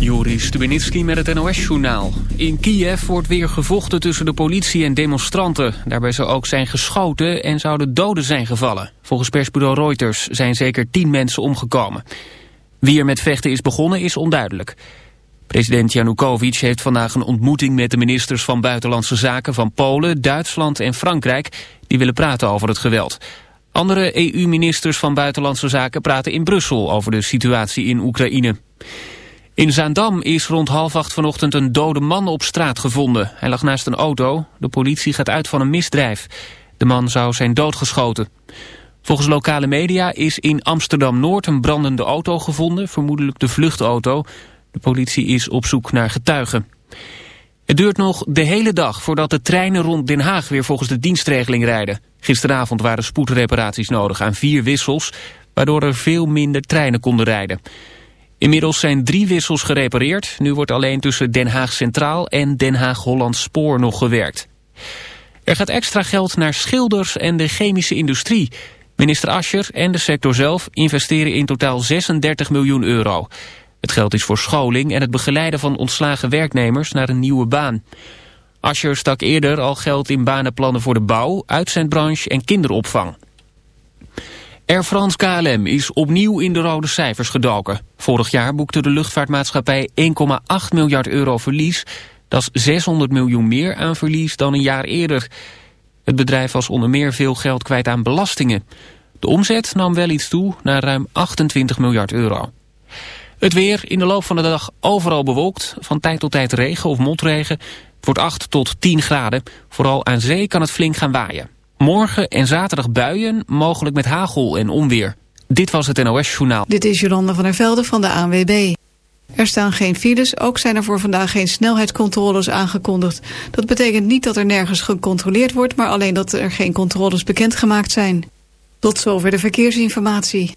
Juri Stubenitski met het NOS-journaal. In Kiev wordt weer gevochten tussen de politie en demonstranten. Daarbij zou ook zijn geschoten en zouden doden zijn gevallen. Volgens persbureau Reuters zijn zeker tien mensen omgekomen. Wie er met vechten is begonnen is onduidelijk. President Janukovic heeft vandaag een ontmoeting met de ministers van Buitenlandse Zaken van Polen, Duitsland en Frankrijk. Die willen praten over het geweld. Andere EU-ministers van Buitenlandse Zaken praten in Brussel over de situatie in Oekraïne. In Zaandam is rond half acht vanochtend een dode man op straat gevonden. Hij lag naast een auto. De politie gaat uit van een misdrijf. De man zou zijn doodgeschoten. Volgens lokale media is in Amsterdam-Noord een brandende auto gevonden, vermoedelijk de vluchtauto. De politie is op zoek naar getuigen. Het duurt nog de hele dag voordat de treinen rond Den Haag weer volgens de dienstregeling rijden. Gisteravond waren spoedreparaties nodig aan vier wissels, waardoor er veel minder treinen konden rijden. Inmiddels zijn drie wissels gerepareerd. Nu wordt alleen tussen Den Haag Centraal en Den Haag Holland Spoor nog gewerkt. Er gaat extra geld naar schilders en de chemische industrie. Minister Ascher en de sector zelf investeren in totaal 36 miljoen euro. Het geld is voor scholing en het begeleiden van ontslagen werknemers naar een nieuwe baan. Ascher stak eerder al geld in banenplannen voor de bouw, uitzendbranche en kinderopvang. Air France KLM is opnieuw in de rode cijfers gedoken. Vorig jaar boekte de luchtvaartmaatschappij 1,8 miljard euro verlies. Dat is 600 miljoen meer aan verlies dan een jaar eerder. Het bedrijf was onder meer veel geld kwijt aan belastingen. De omzet nam wel iets toe naar ruim 28 miljard euro. Het weer in de loop van de dag overal bewolkt. Van tijd tot tijd regen of motregen. Het wordt 8 tot 10 graden. Vooral aan zee kan het flink gaan waaien. Morgen en zaterdag buien, mogelijk met hagel en onweer. Dit was het NOS Journaal. Dit is Jolanda van der Velde van de ANWB. Er staan geen files, ook zijn er voor vandaag geen snelheidscontroles aangekondigd. Dat betekent niet dat er nergens gecontroleerd wordt, maar alleen dat er geen controles bekendgemaakt zijn. Tot zover de verkeersinformatie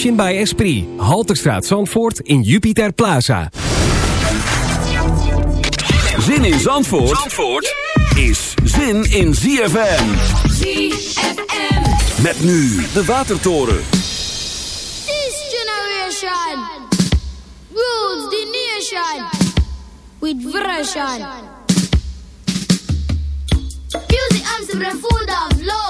Motion by Esprit. Halterstraat Zandvoort in Jupiter Plaza. Zin in Zandvoort, Zandvoort is zin in ZFM. ZFM. Met nu de Watertoren. This generation rules the nation. With version. Music Amsterdam full of love.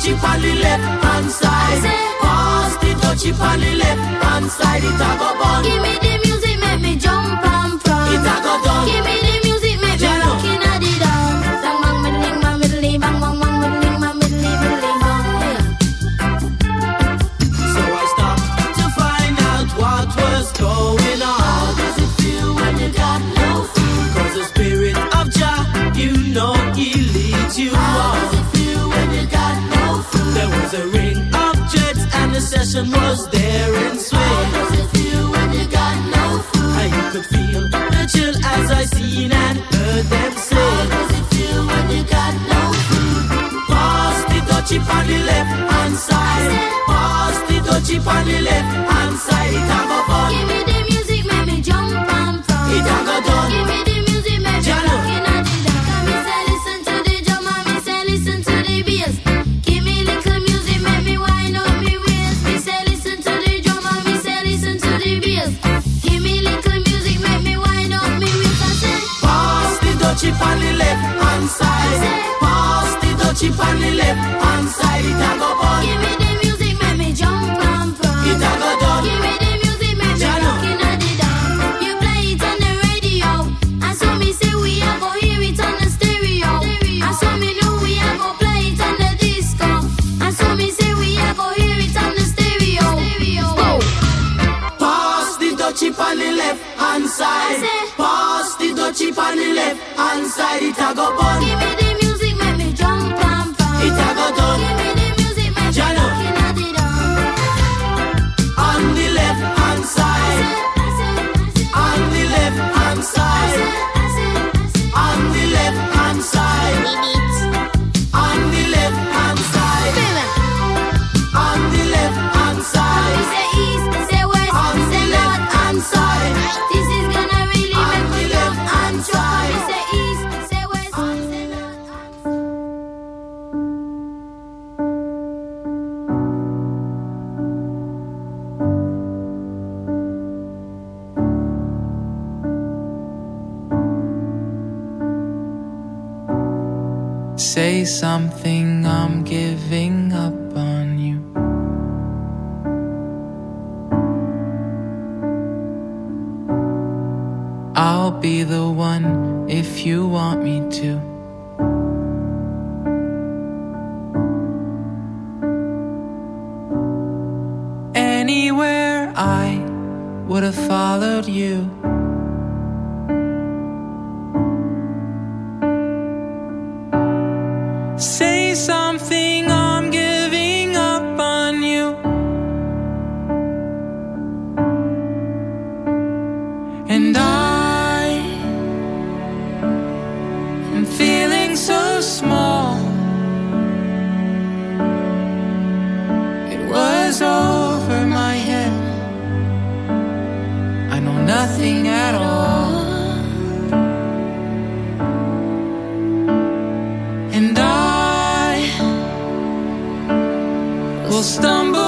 The dutchie on the left hand side. Pass the dutchie on the left hand side. It a go bun. Give me the music, make me jump and from. It a go done. And session was there How swing. does it feel when you got no food? And you could feel the chill as I seen and heard them say. How does it feel when you got no food? Pass the dutchie on the left hand side. Pass the dutchie on the left hand side. It a go fun. Give me the music, make me jump and from. It a go done. Give me dutchie on the left hand side. It a go bun. give me the music, make me jump and from. It a go done. Give me the music, make me Jano. rock in the down. You play it on the radio, and so me say we a go hear it on the stereo. And so me know we a go play it on the disco. And so me say we a go hear it on the stereo. Whoa. Pass the dutchie on the left hand side. Pass the dutchie on the left hand side. It a go bun. Give me will stumble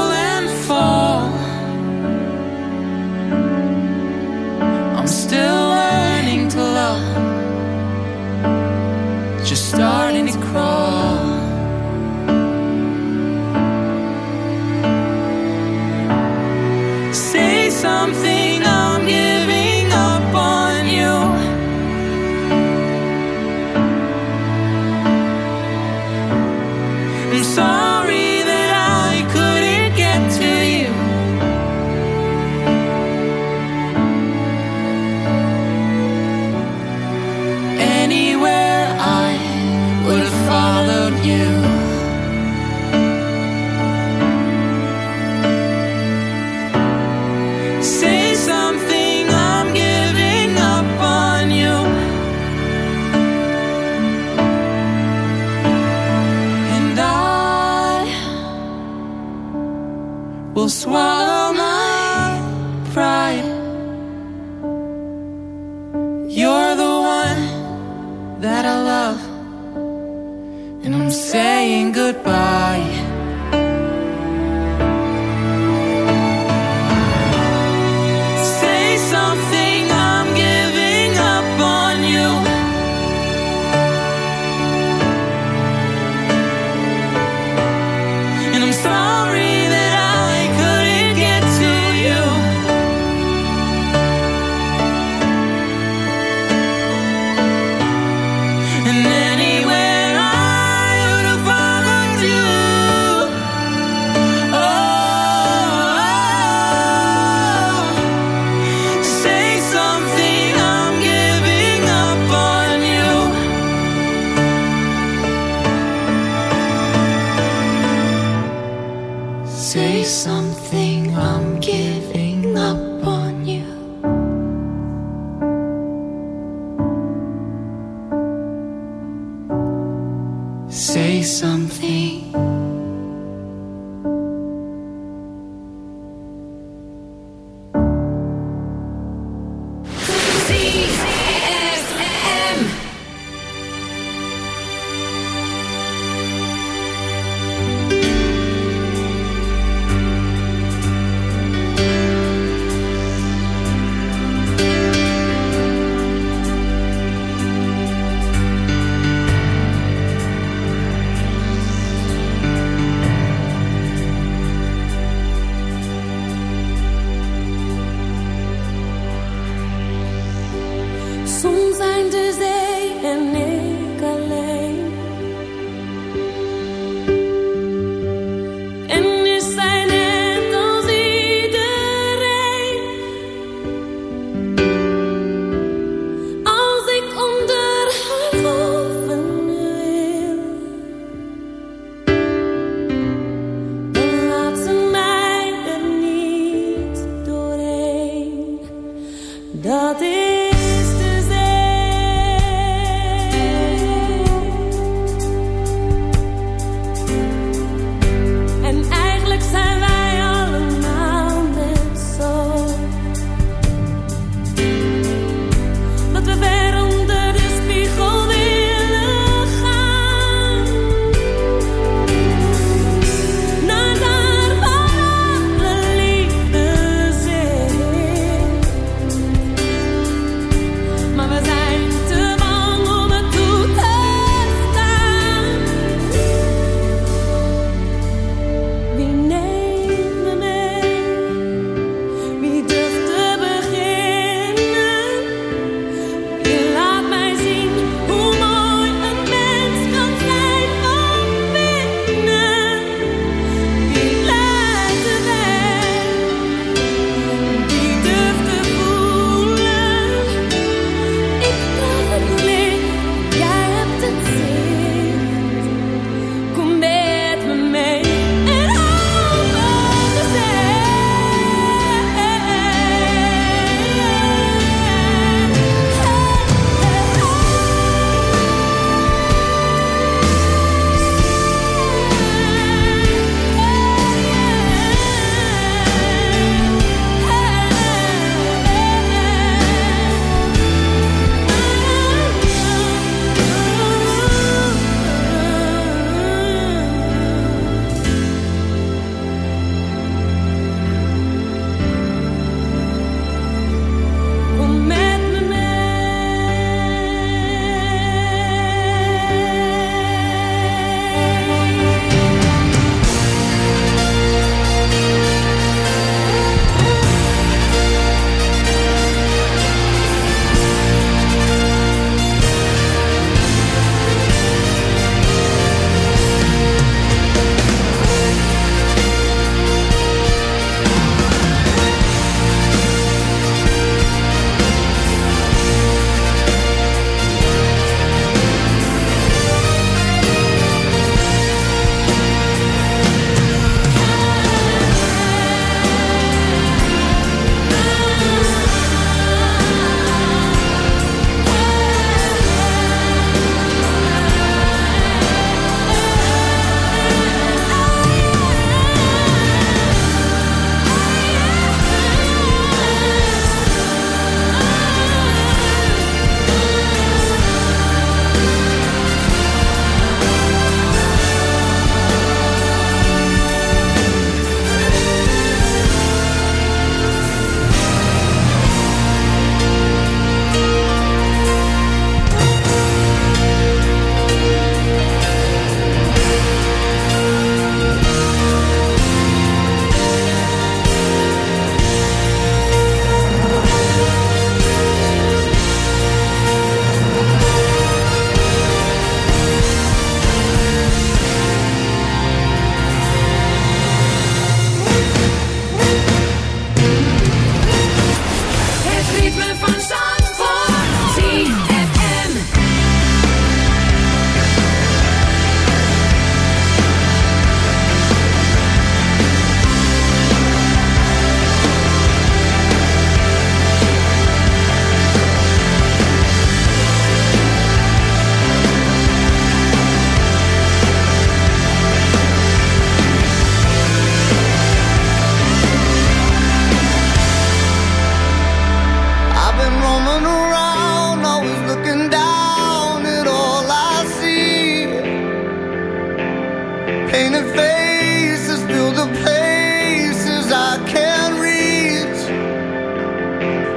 Painted faces fill the places I can't reach.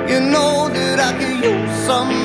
You know that I can use some.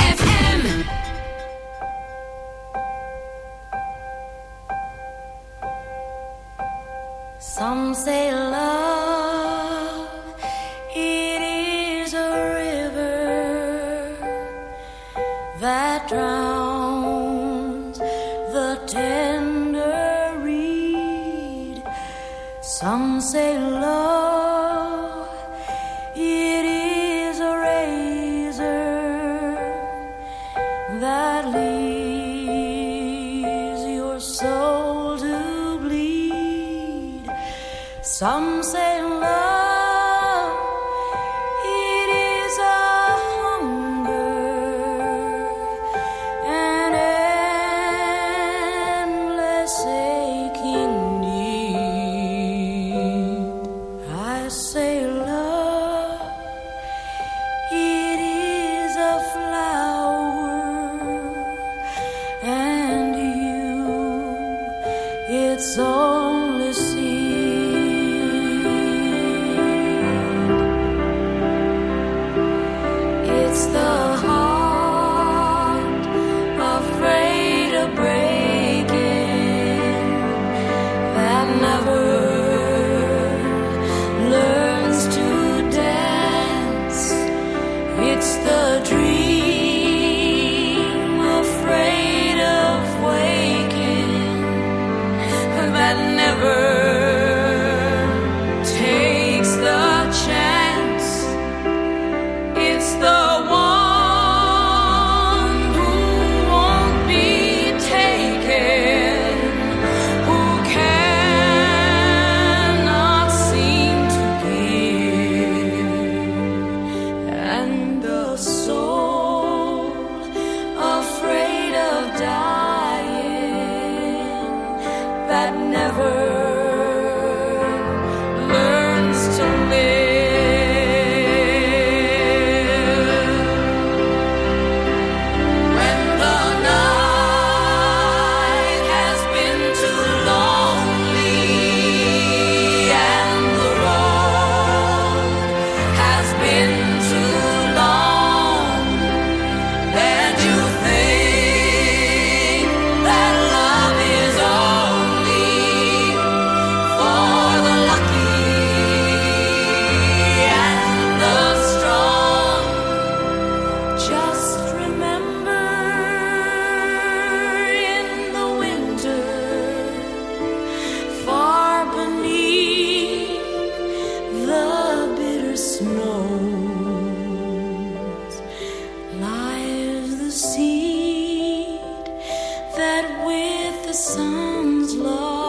Sounds love.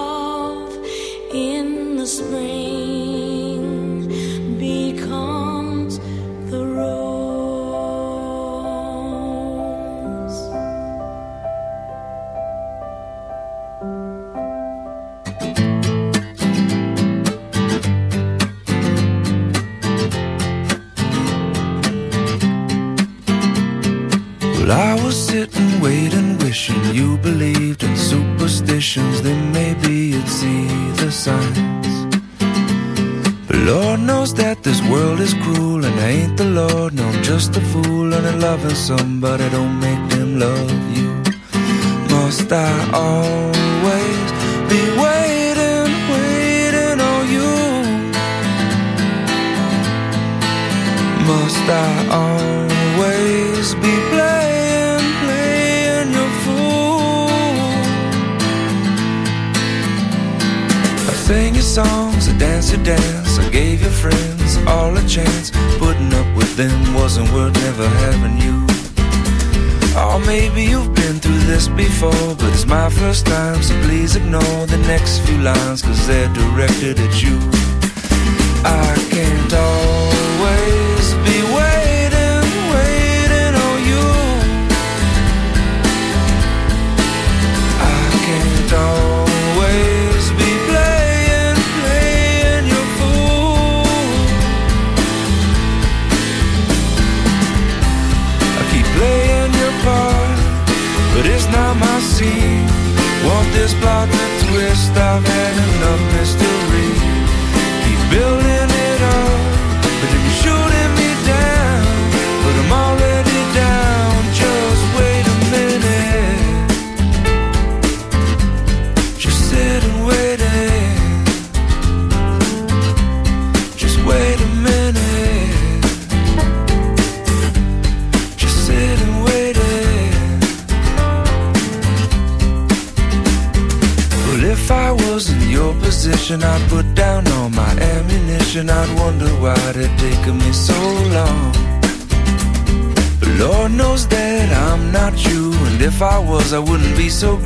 loving somebody don't make them love. first time, so please ignore the next few lines, cause they're directed at you. I build I wouldn't be so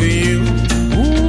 leave you. Ooh.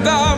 about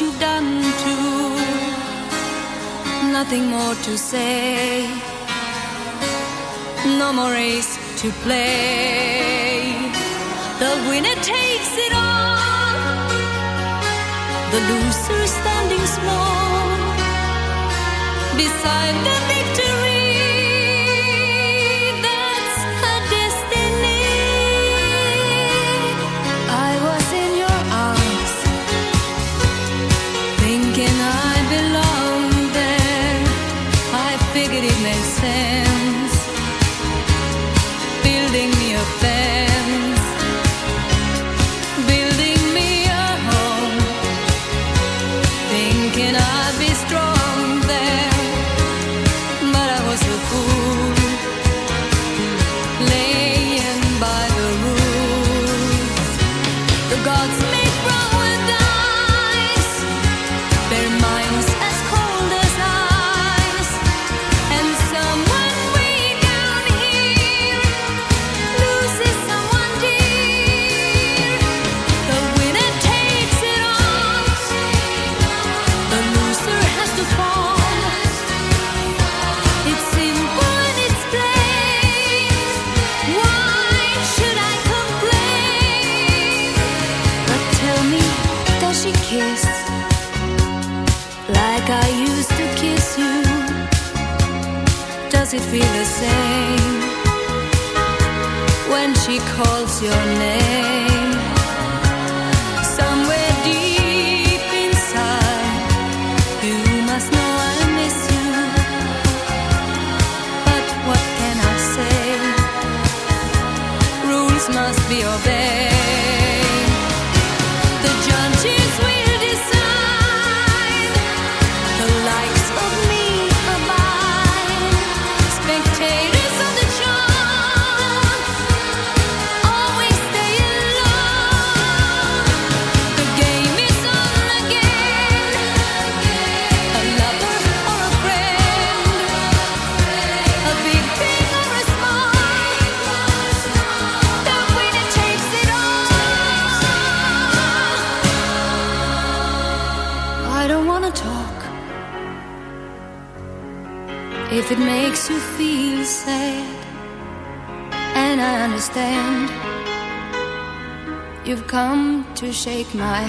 you've done too. Nothing more to say, no more race to play. The winner takes it all, the loser standing small beside the victory.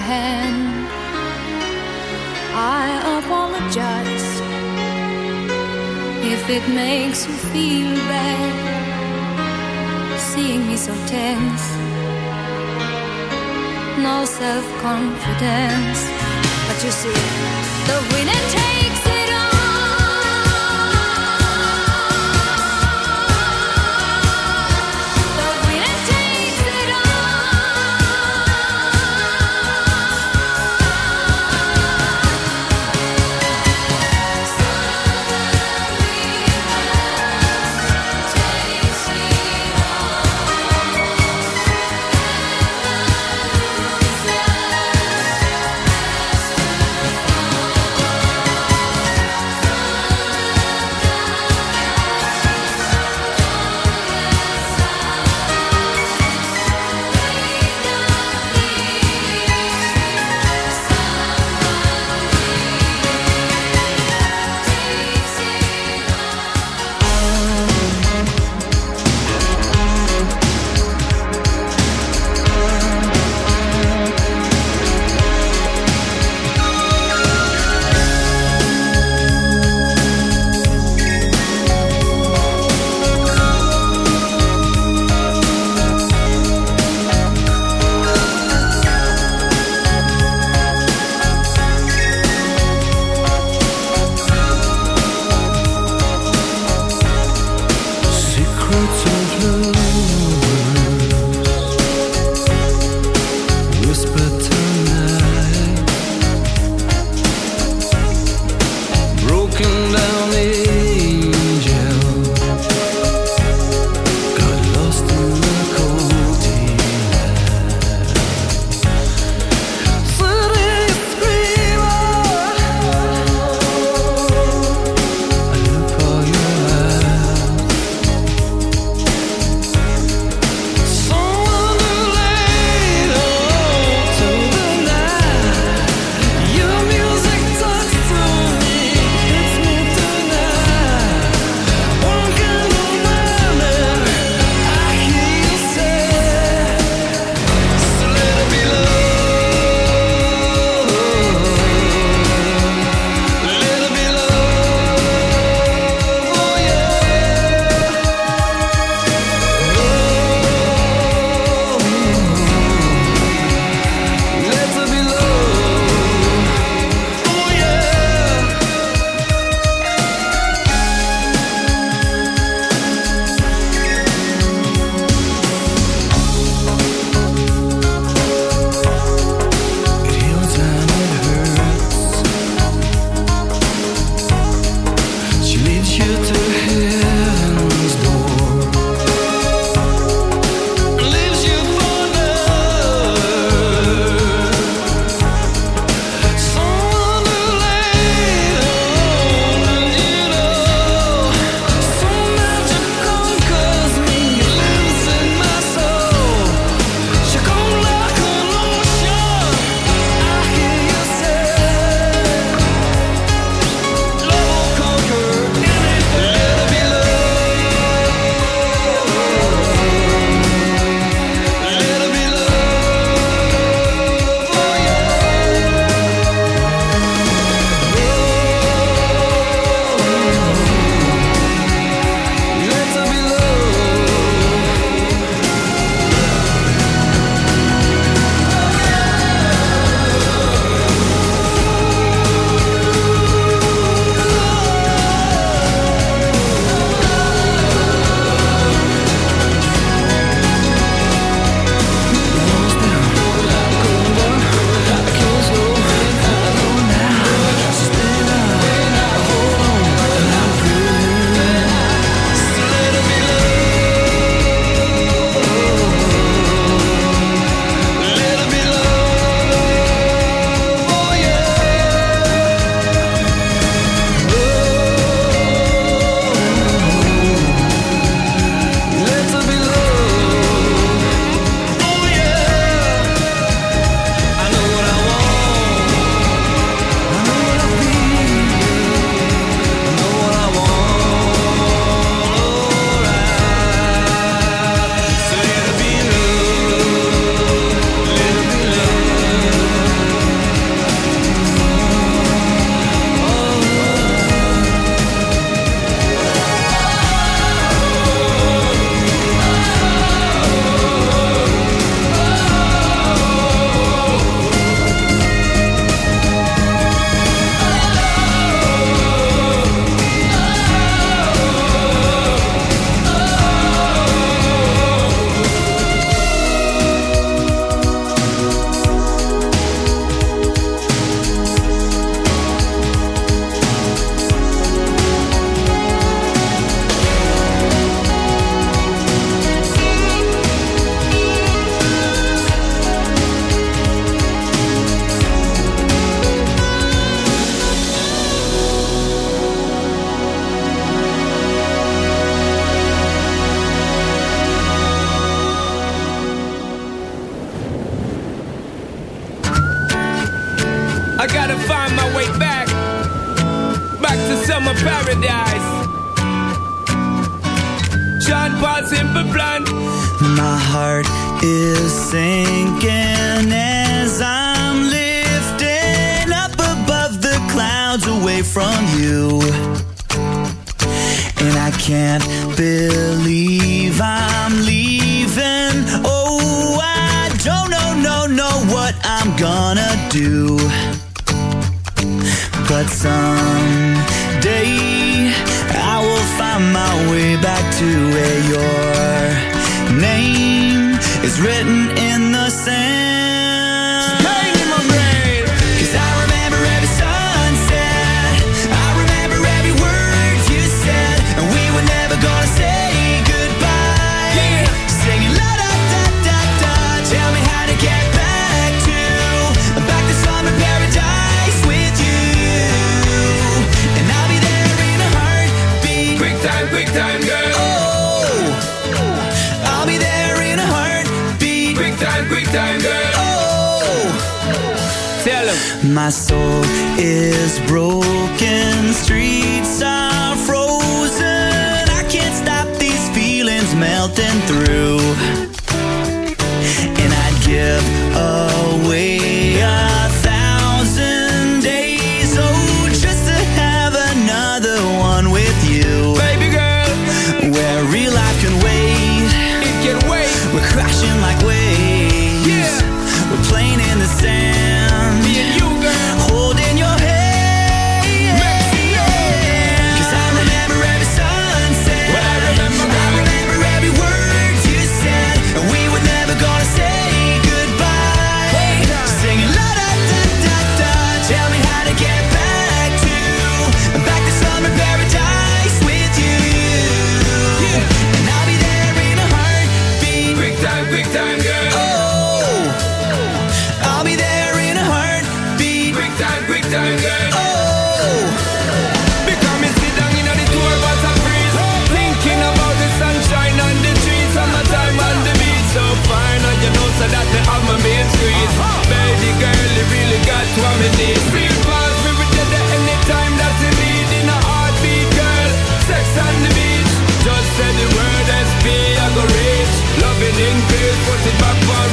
hand. I apologize if it makes you feel bad seeing me so tense. No self confidence, but you see, the winning.